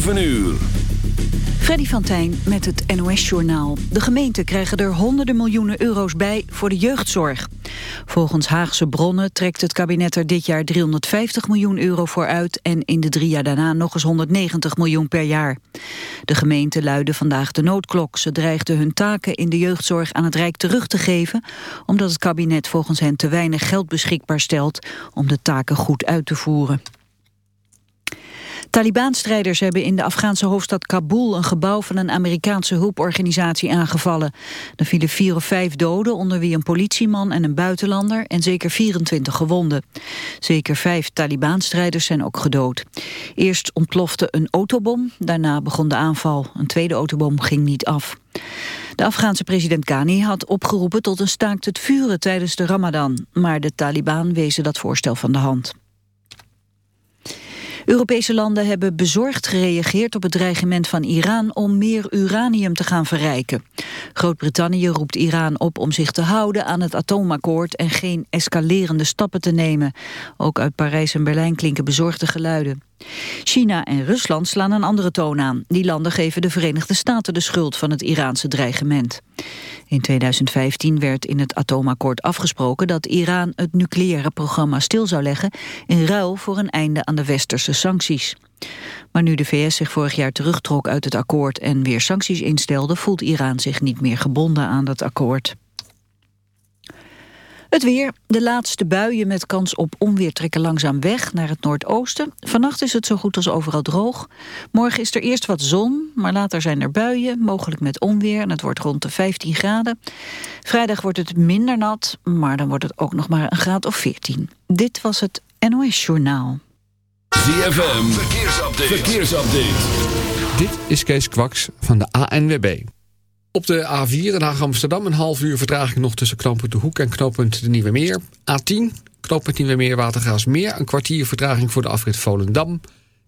7 uur. Freddy van Tijn met het NOS-journaal. De gemeenten krijgen er honderden miljoenen euro's bij voor de jeugdzorg. Volgens Haagse bronnen trekt het kabinet er dit jaar 350 miljoen euro voor uit... en in de drie jaar daarna nog eens 190 miljoen per jaar. De gemeenten luiden vandaag de noodklok. Ze dreigden hun taken in de jeugdzorg aan het Rijk terug te geven... omdat het kabinet volgens hen te weinig geld beschikbaar stelt... om de taken goed uit te voeren. Taliban-strijders hebben in de Afghaanse hoofdstad Kabul... een gebouw van een Amerikaanse hulporganisatie aangevallen. Er vielen vier of vijf doden, onder wie een politieman en een buitenlander... en zeker 24 gewonden. Zeker vijf Taliban-strijders zijn ook gedood. Eerst ontplofte een autobom, daarna begon de aanval. Een tweede autobom ging niet af. De Afghaanse president Ghani had opgeroepen tot een staakt het vuren tijdens de ramadan. Maar de Taliban wezen dat voorstel van de hand. Europese landen hebben bezorgd gereageerd op het dreigement van Iran om meer uranium te gaan verrijken. Groot-Brittannië roept Iran op om zich te houden aan het atoomakkoord en geen escalerende stappen te nemen. Ook uit Parijs en Berlijn klinken bezorgde geluiden. China en Rusland slaan een andere toon aan. Die landen geven de Verenigde Staten de schuld van het Iraanse dreigement. In 2015 werd in het atoomakkoord afgesproken dat Iran het nucleaire programma stil zou leggen in ruil voor een einde aan de westerse sancties. Maar nu de VS zich vorig jaar terugtrok uit het akkoord en weer sancties instelde, voelt Iran zich niet meer gebonden aan dat akkoord. Het weer. De laatste buien met kans op onweer trekken langzaam weg naar het noordoosten. Vannacht is het zo goed als overal droog. Morgen is er eerst wat zon, maar later zijn er buien, mogelijk met onweer. En het wordt rond de 15 graden. Vrijdag wordt het minder nat, maar dan wordt het ook nog maar een graad of 14. Dit was het NOS Journaal. ZFM. Verkeersupdate. Verkeersupdate. Dit is Kees Kwaks van de ANWB. Op de A4 Den Haag-Amsterdam een half uur vertraging nog tussen knooppunt De Hoek en knooppunt De Nieuwe Meer. A10, knooppunt Nieuwe Meer, Watergraafsmeer, een kwartier vertraging voor de afrit Volendam.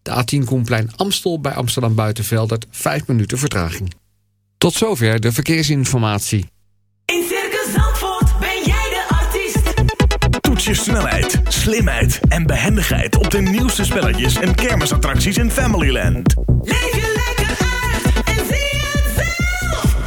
De A10 Koenplein Amstel bij Amsterdam Buitenveldert, 5 minuten vertraging. Tot zover de verkeersinformatie. In Circus Zandvoort ben jij de artiest. Toets je snelheid, slimheid en behendigheid op de nieuwste spelletjes en kermisattracties in Familyland. Leef je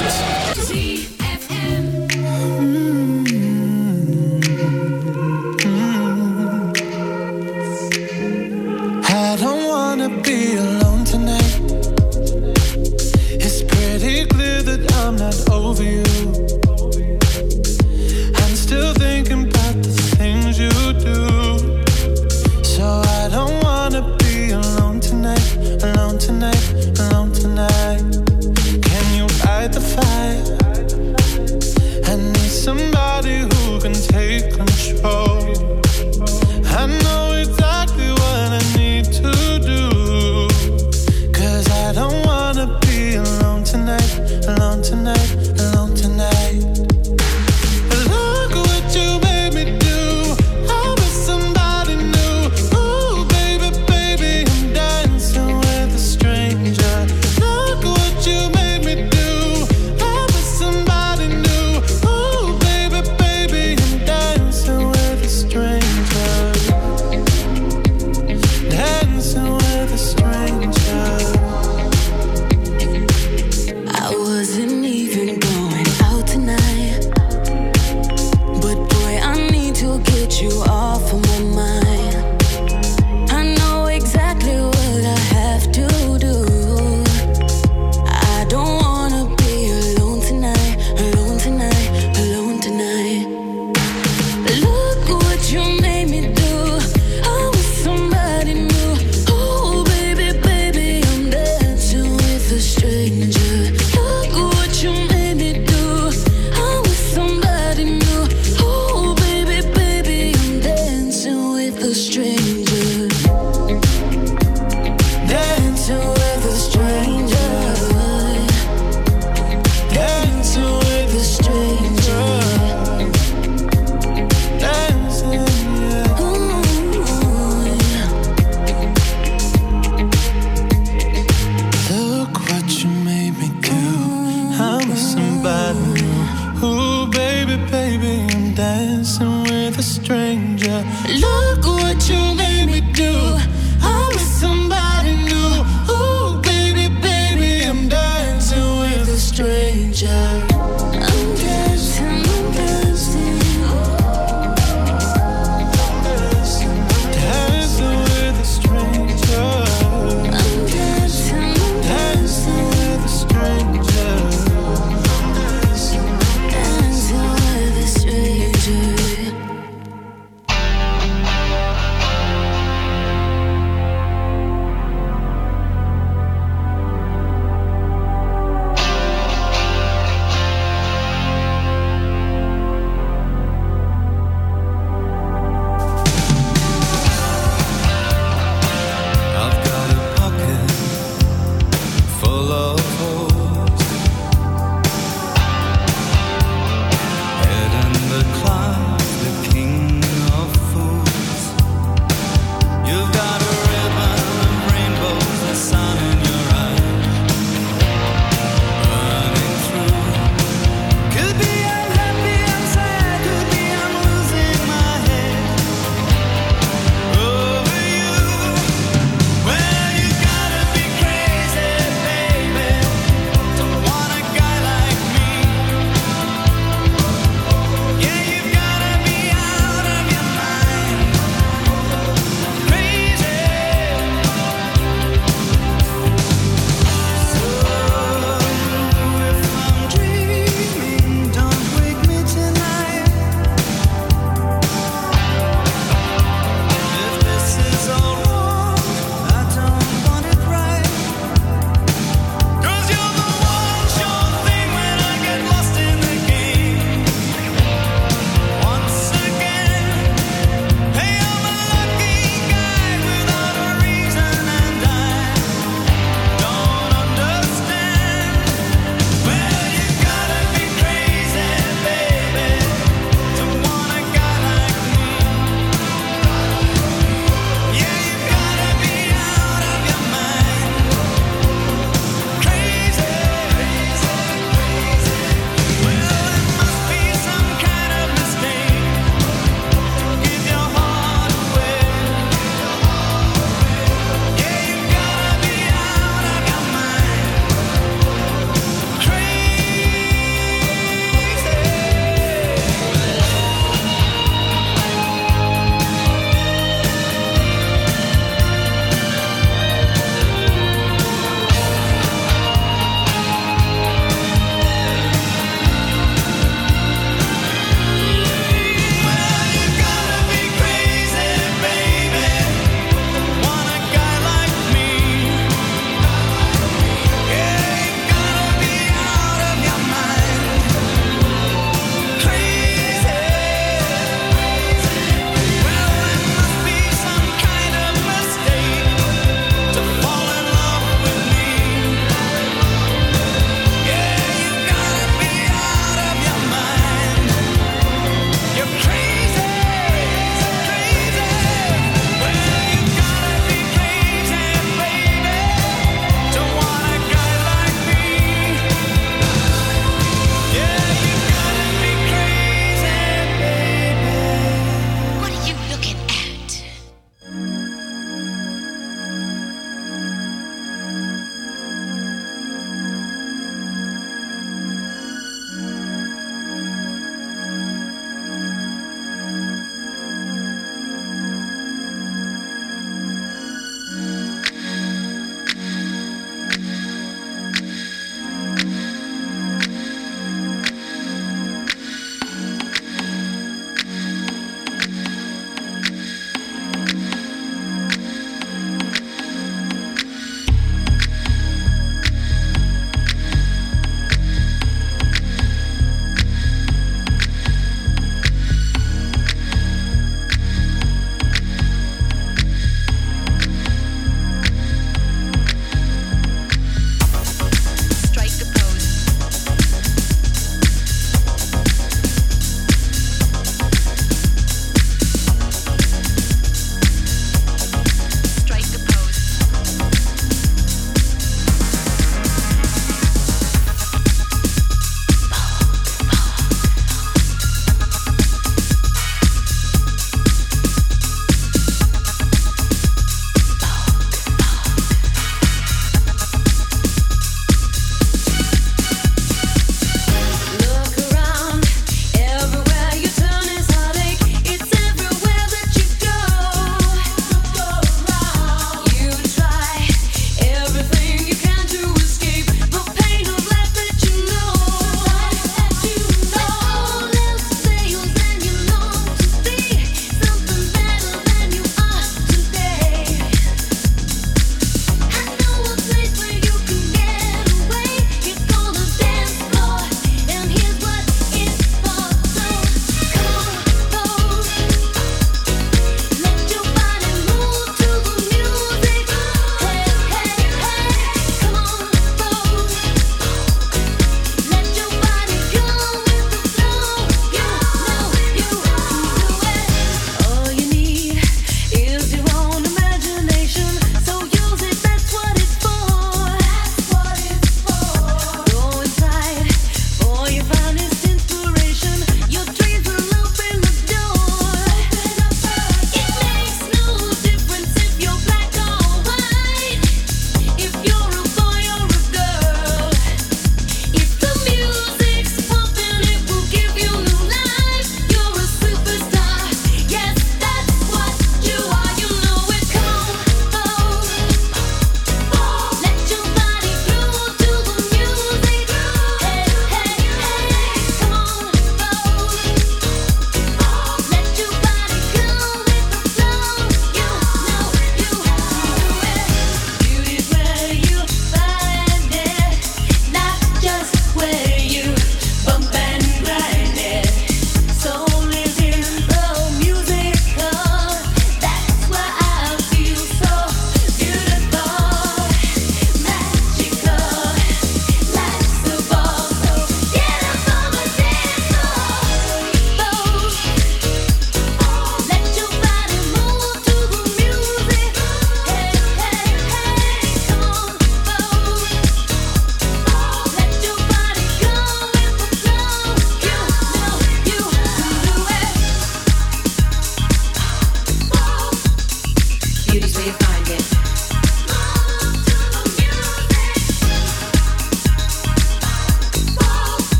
Het.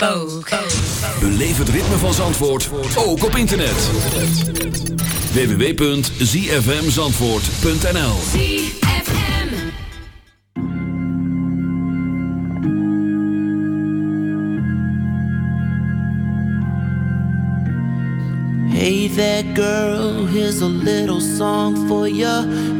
Beleef het ritme van Zandvoort ook op internet. www.zfmzandvoort.nl Hey there girl, here's a little song for you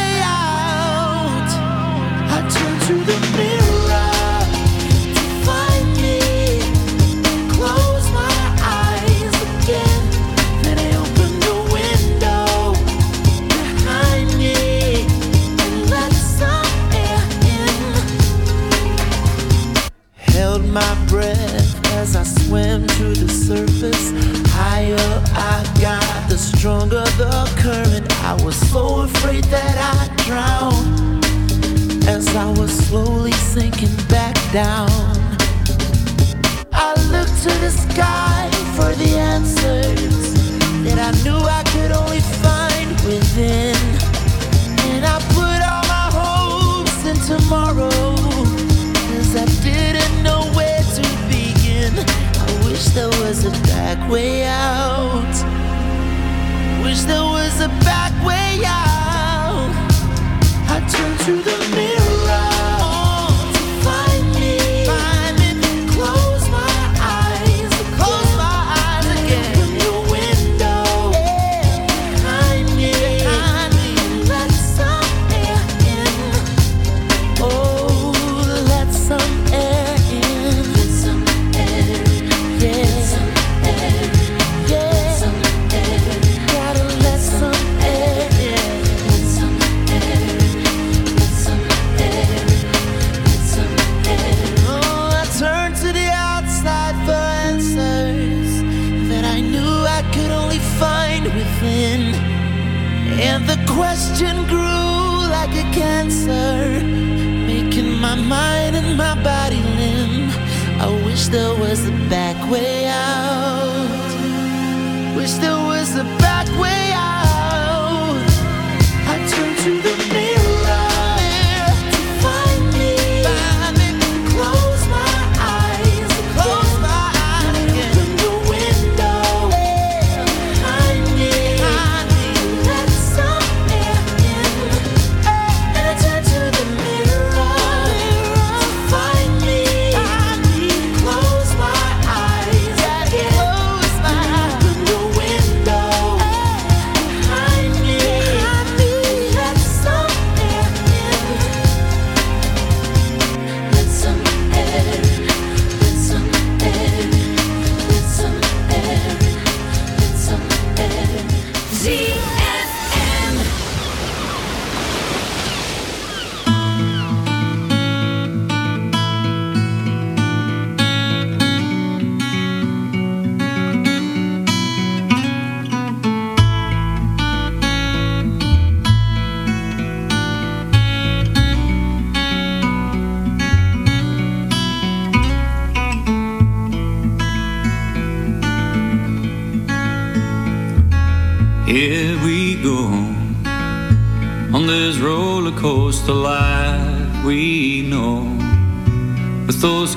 swim to the surface. Higher I got, the stronger the current. I was so afraid that I'd drown as I was slowly sinking back down. way out.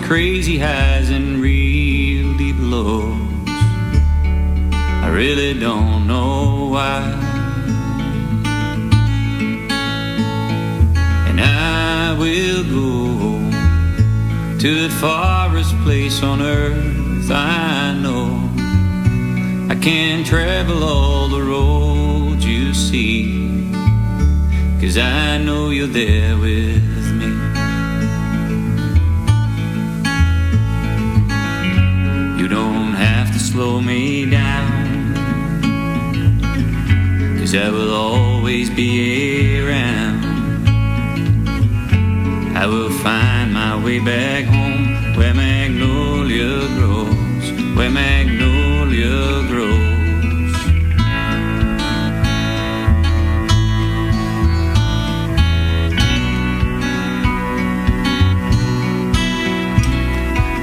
crazy high.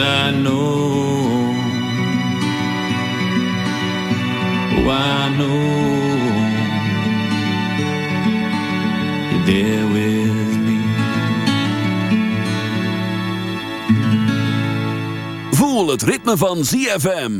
I know. Oh, I know. You're there with me. Voel het ritme van ZFM.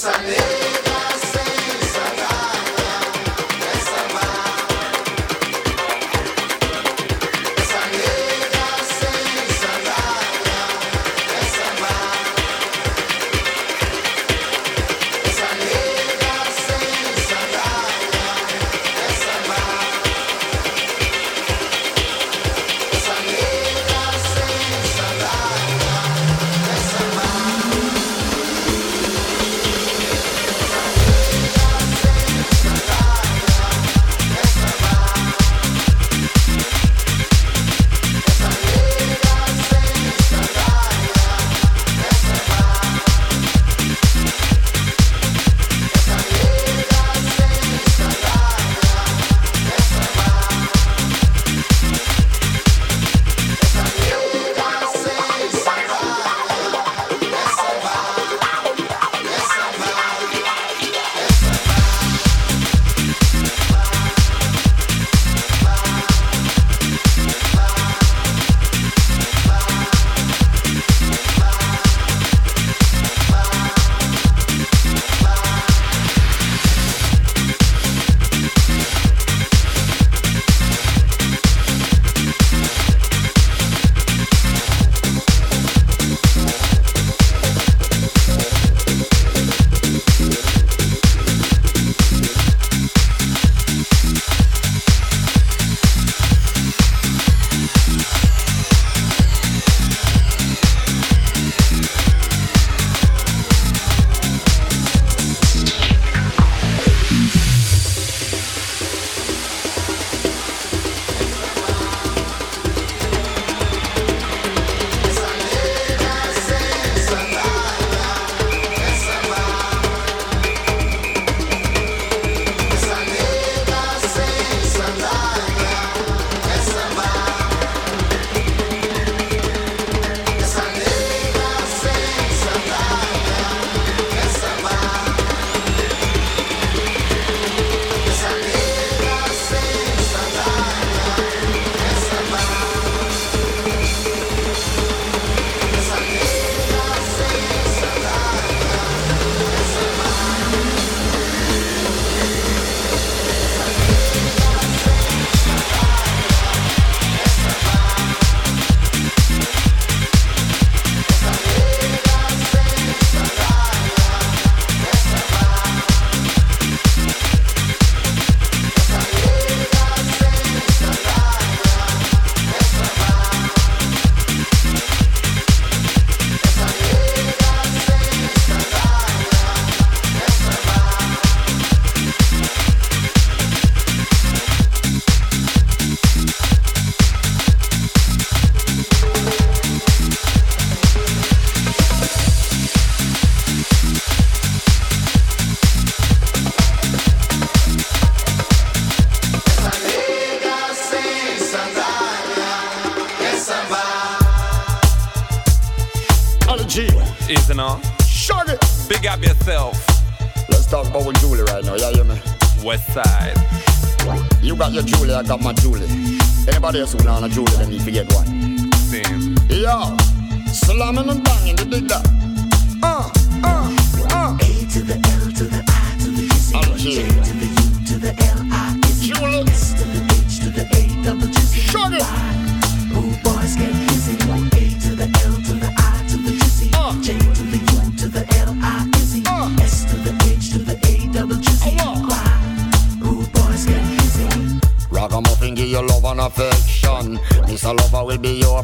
Bésame.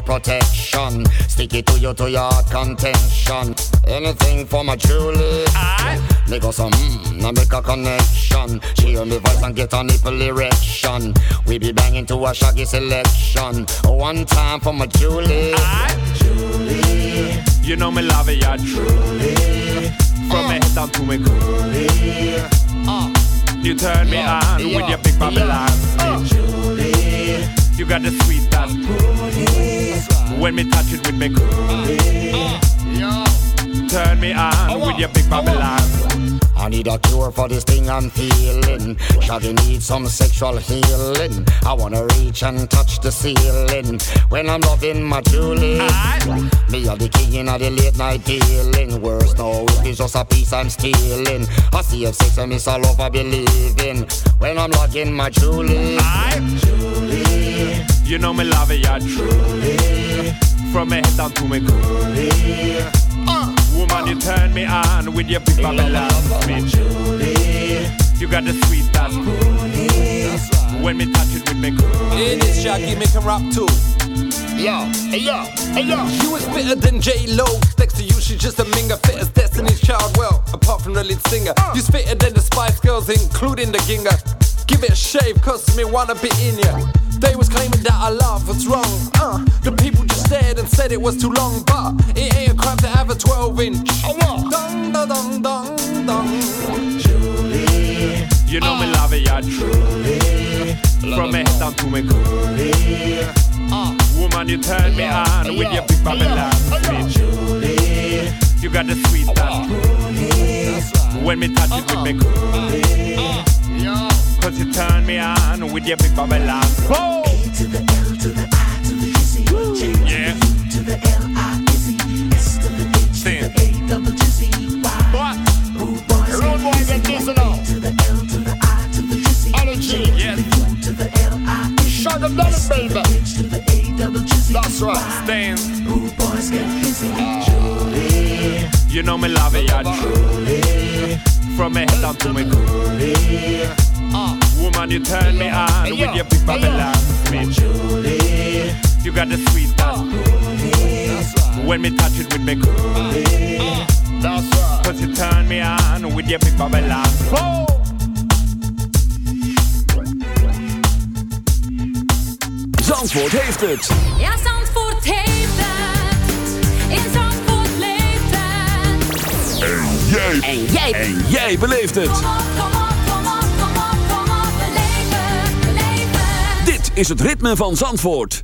Protection. Stick it to you to your contention. Anything for my Julie. Make us some mmm, now make a connection. She hear me voice and get a nipple erection. We be banging to a shaggy selection. One time for my Julie. Julie. You know me love it, yeah, truly. From me head down to me coolie. Uh. You turn me Yeah, on yeah, with your big Babylon speech. Uh. You got the sweet that's When me touch it with me coolie. Turn me on with your big Babylon. I need a cure for this thing I'm feeling. Shaggy needs some sexual healing. I wanna reach and touch the ceiling when I'm loving my Julie. Me are the king of the late night dealing. Worse no, it's just a piece I'm stealing. I see if sex and miss all over believing when I'm loving my Julie. Julie. You know me love it, yeah, truly. From me head down to me coolie. Woman, you turn me on with your big Babylon speech. You got the sweet that's When me touch it with me coolie. It is Shaggy, make him rap too. Yo, hey yo, hey yo. You is fitter than J Lo. Next to you, she's just a minger. Fit as Destiny's Child. Well, apart from the lead singer, you's fitter than the Spice Girls, including the Ginger. Give it a shave, cause me wanna be in ya. They was claiming that I love what's wrong. Uh, the people just stared and said it was too long, but it ain't a crime to have a 12 inch. Dong, dong, dong, dong, dong. You know me love it, yeah, truly. From me head down to me coolie. Ah. Woman, you turn me on with your big Babylon speech. You got the sweet that's When me touch it with me coolie. Cause you turn me on with your big Babylon. Whoa! Got the sweet that's When me touch it with me coolie. That's right. Cause you turn me on with your big Babylon. Whoa! Zandvoort heeft het. Ja, Zandvoort heeft het. In Zandvoort leeft het. En jij. En jij. En jij beleeft het. Kom op, kom op, kom op, kom op, kom op. Beleef het, beleef het. Dit is het ritme van Zandvoort.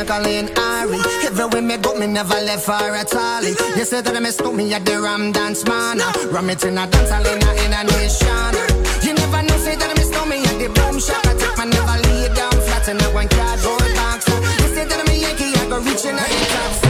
Jacqueline Ari. Everywhere me go, me never left her at all. You say that I missed me at the Ram Dance Man. Ram it in a dance, I in a nation. You never know, say that I missed me at the Boom Shop. I take my never lay down flat in a one cardboard box. You say that I'm a Yankee, I go reaching a the top.